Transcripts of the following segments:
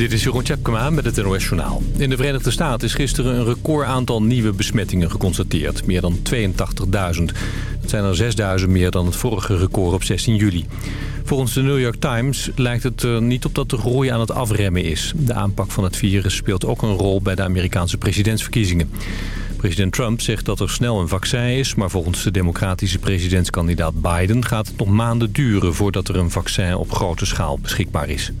Dit is Jeroen Tjepkema met het NOS Journaal. In de Verenigde Staten is gisteren een record aantal nieuwe besmettingen geconstateerd. Meer dan 82.000. Dat zijn er 6.000 meer dan het vorige record op 16 juli. Volgens de New York Times lijkt het er niet op dat de groei aan het afremmen is. De aanpak van het virus speelt ook een rol bij de Amerikaanse presidentsverkiezingen. President Trump zegt dat er snel een vaccin is... maar volgens de democratische presidentskandidaat Biden gaat het nog maanden duren... voordat er een vaccin op grote schaal beschikbaar is.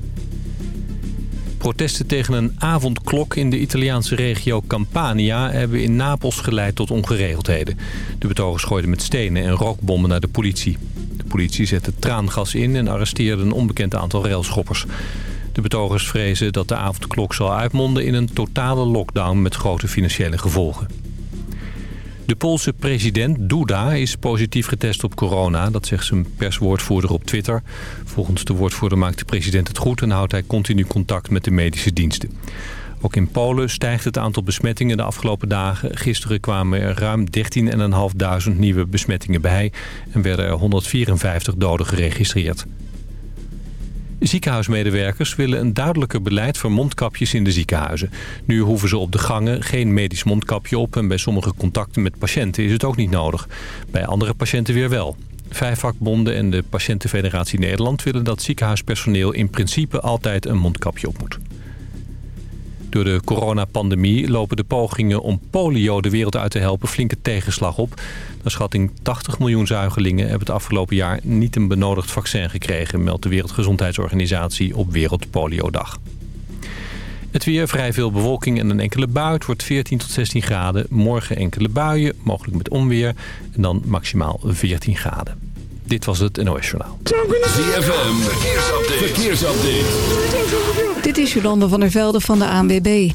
Protesten tegen een avondklok in de Italiaanse regio Campania... hebben in Napels geleid tot ongeregeldheden. De betogers gooiden met stenen en rookbommen naar de politie. De politie zette traangas in en arresteerde een onbekend aantal railschoppers. De betogers vrezen dat de avondklok zal uitmonden in een totale lockdown... met grote financiële gevolgen. De Poolse president Duda is positief getest op corona. Dat zegt zijn perswoordvoerder op Twitter. Volgens de woordvoerder maakt de president het goed... en houdt hij continu contact met de medische diensten. Ook in Polen stijgt het aantal besmettingen de afgelopen dagen. Gisteren kwamen er ruim 13.500 nieuwe besmettingen bij... en werden er 154 doden geregistreerd. Ziekenhuismedewerkers willen een duidelijker beleid voor mondkapjes in de ziekenhuizen. Nu hoeven ze op de gangen geen medisch mondkapje op... en bij sommige contacten met patiënten is het ook niet nodig. Bij andere patiënten weer wel. Vijf vakbonden en de Patiëntenfederatie Nederland willen dat ziekenhuispersoneel in principe altijd een mondkapje op moet. Door de coronapandemie lopen de pogingen om polio de wereld uit te helpen flinke tegenslag op. Naar schatting 80 miljoen zuigelingen hebben het afgelopen jaar niet een benodigd vaccin gekregen, meldt de Wereldgezondheidsorganisatie op Wereldpoliodag. Het weer, vrij veel bewolking en een enkele bui. Het wordt 14 tot 16 graden. Morgen enkele buien, mogelijk met onweer. En dan maximaal 14 graden. Dit was het NOS Journaal. ZFM, verkeersupdate. verkeersupdate. Dit is Jolande van der Velde van de ANWB.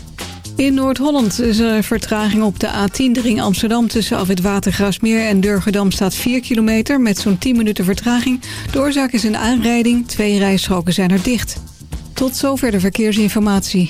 In Noord-Holland is er vertraging op de A10 de ring Amsterdam... tussen Afwit Watergraasmeer en Durgedam staat 4 kilometer... met zo'n 10 minuten vertraging. De oorzaak is een aanrijding. Twee rijstroken zijn er dicht. Tot zover de verkeersinformatie.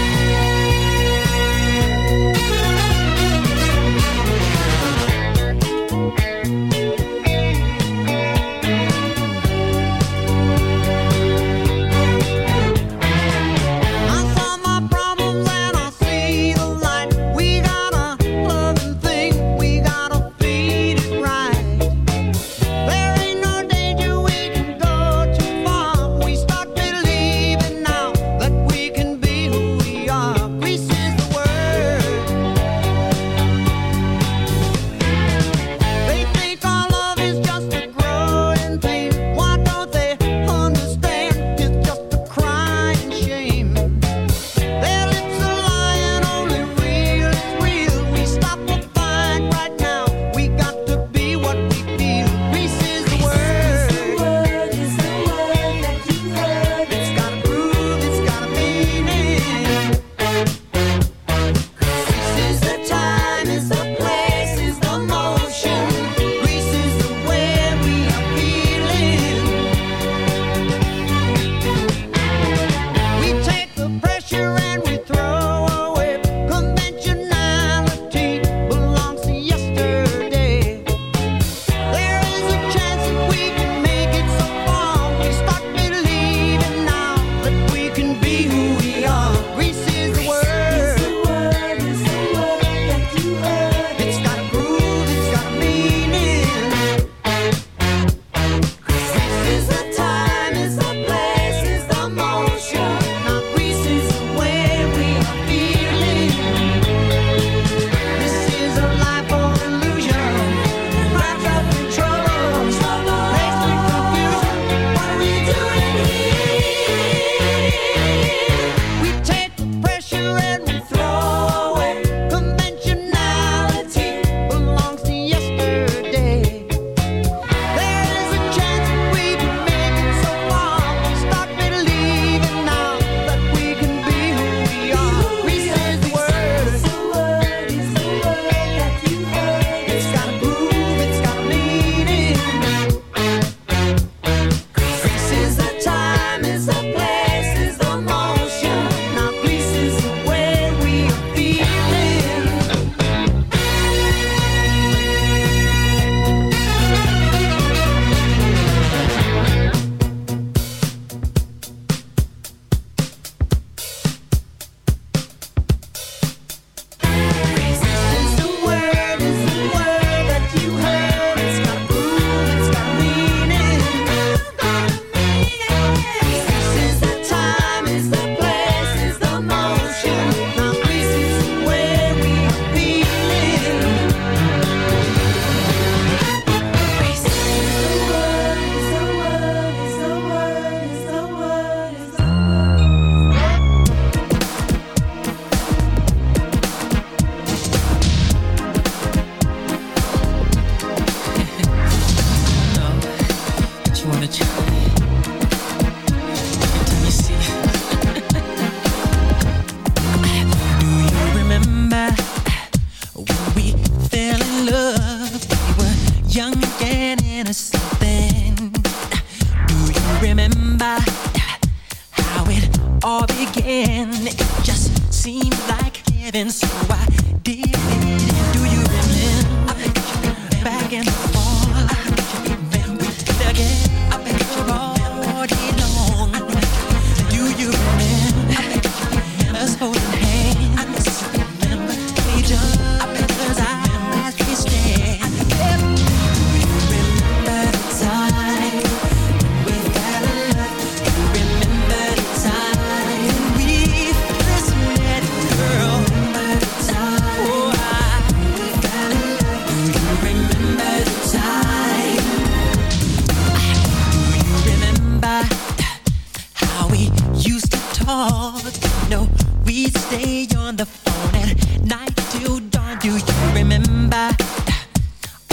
used to talk. No, we'd stay on the phone at night till dawn. Do you remember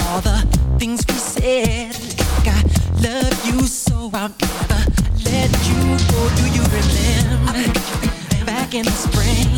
all the things we said? Like I love you so I'll never let you go. Do you remember back in the spring?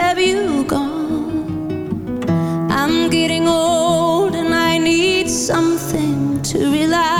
have you gone? I'm getting old and I need something to rely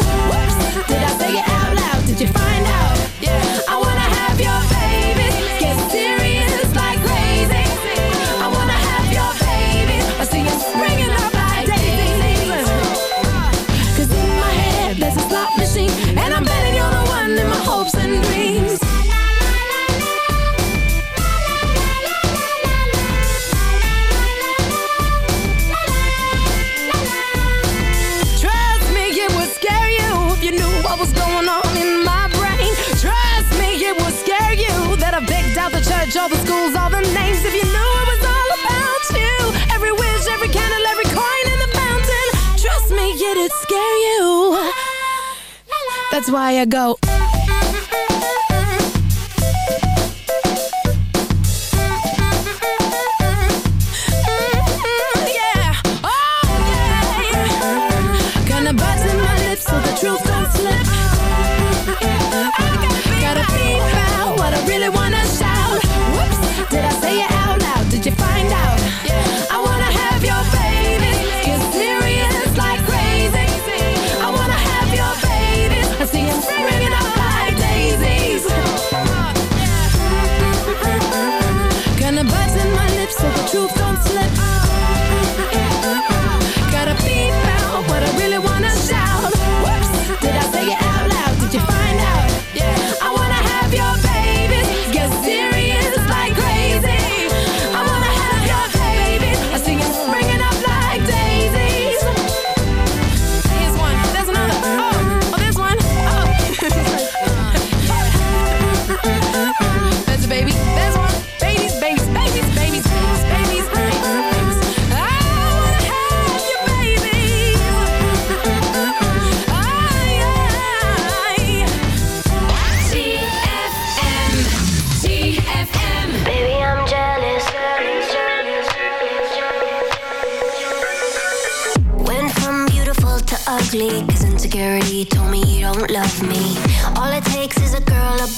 I go.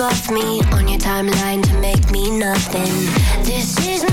Off me on your timeline to make me nothing. This is.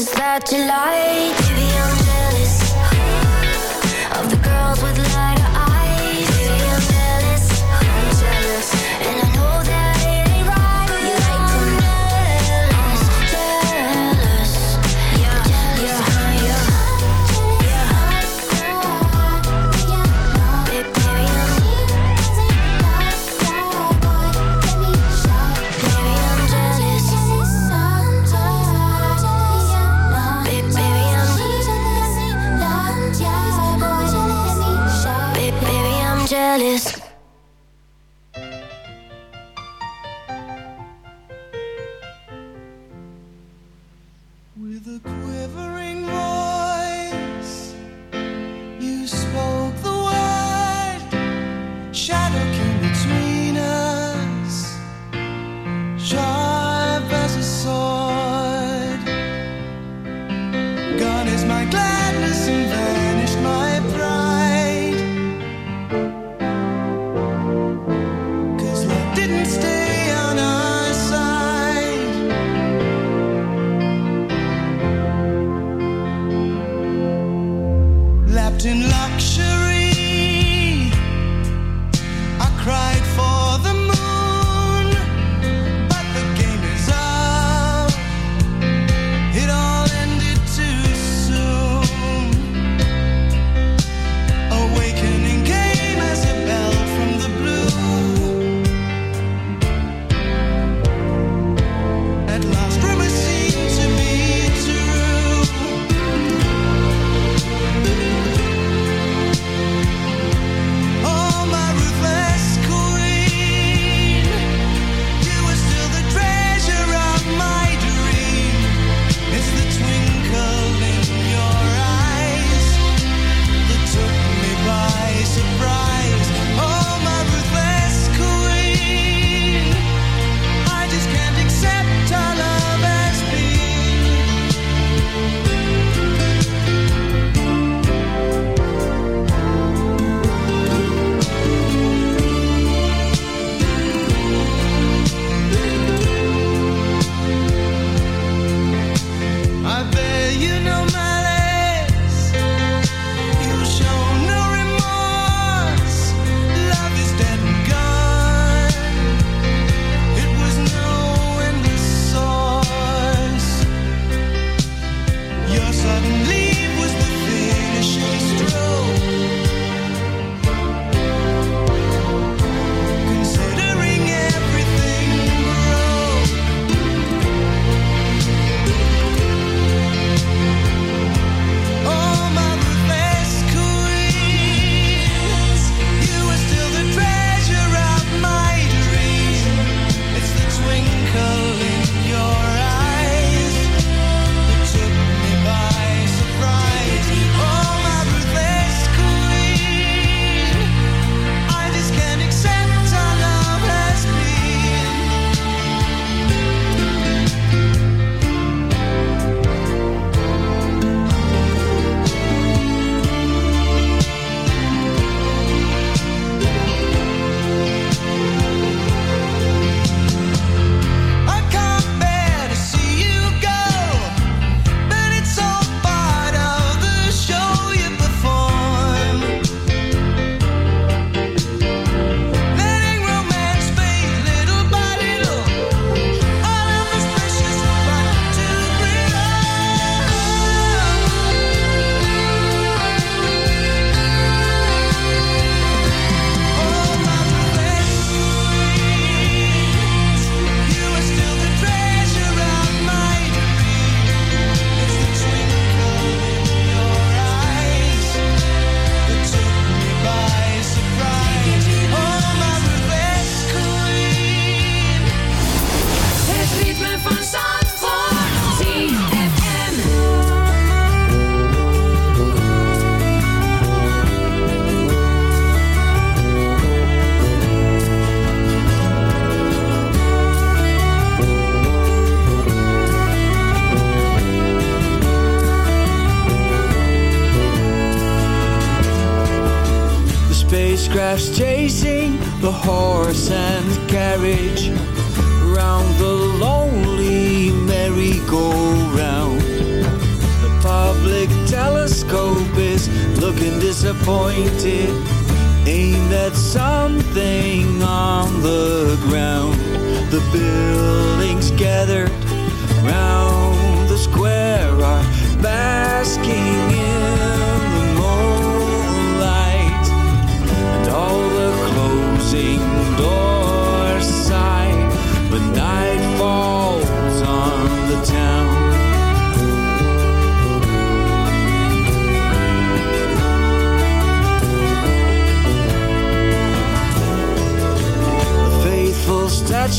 pictures that you like. I'm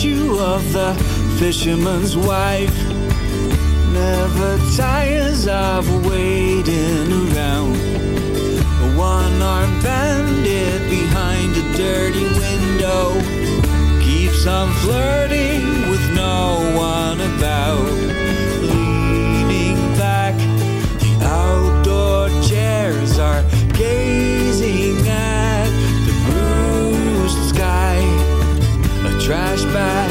statue of the fisherman's wife never tires of waiting around. A one-armed bandit behind a dirty window keeps on flirting with no one about. Trash bag's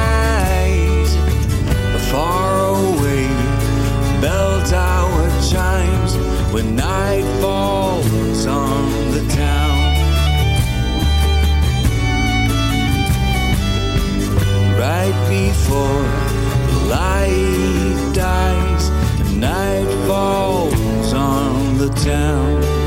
Far away, bell tower chimes when night falls on the town. Right before the light dies, night falls on the town.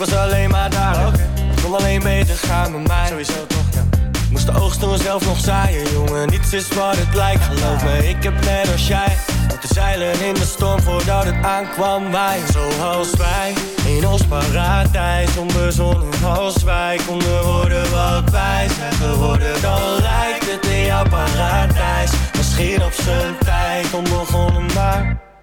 Was alleen maar daar, oké. Kon alleen beter gaan met mij. Sowieso toch, ja. Moest de oogst toen zelf nog zaaien, jongen. Niets is wat het lijkt, geloof me. Ik heb net als jij moeten zeilen in de storm voordat het aankwam. Wij, zoals wij, in ons paradijs. Onbezonnen als wij konden worden wat wij zijn geworden. Dan lijkt het in jouw paradijs. Misschien op zijn tijd onbegonnen, maar...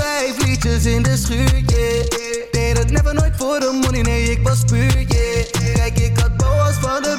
vijf liedjes in de schuur, yeah. Deed het never nooit voor de money, nee, ik was puur, yeah. Kijk, ik had boas van de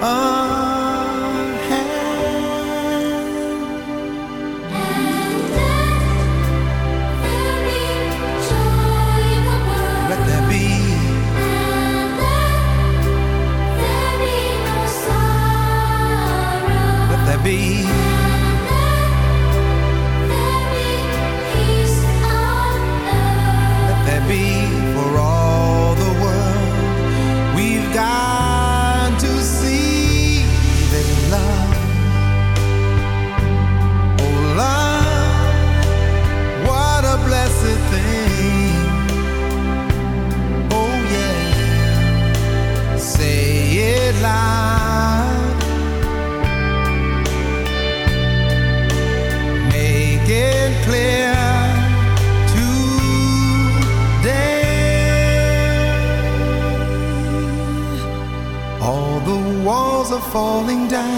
Oh. falling down.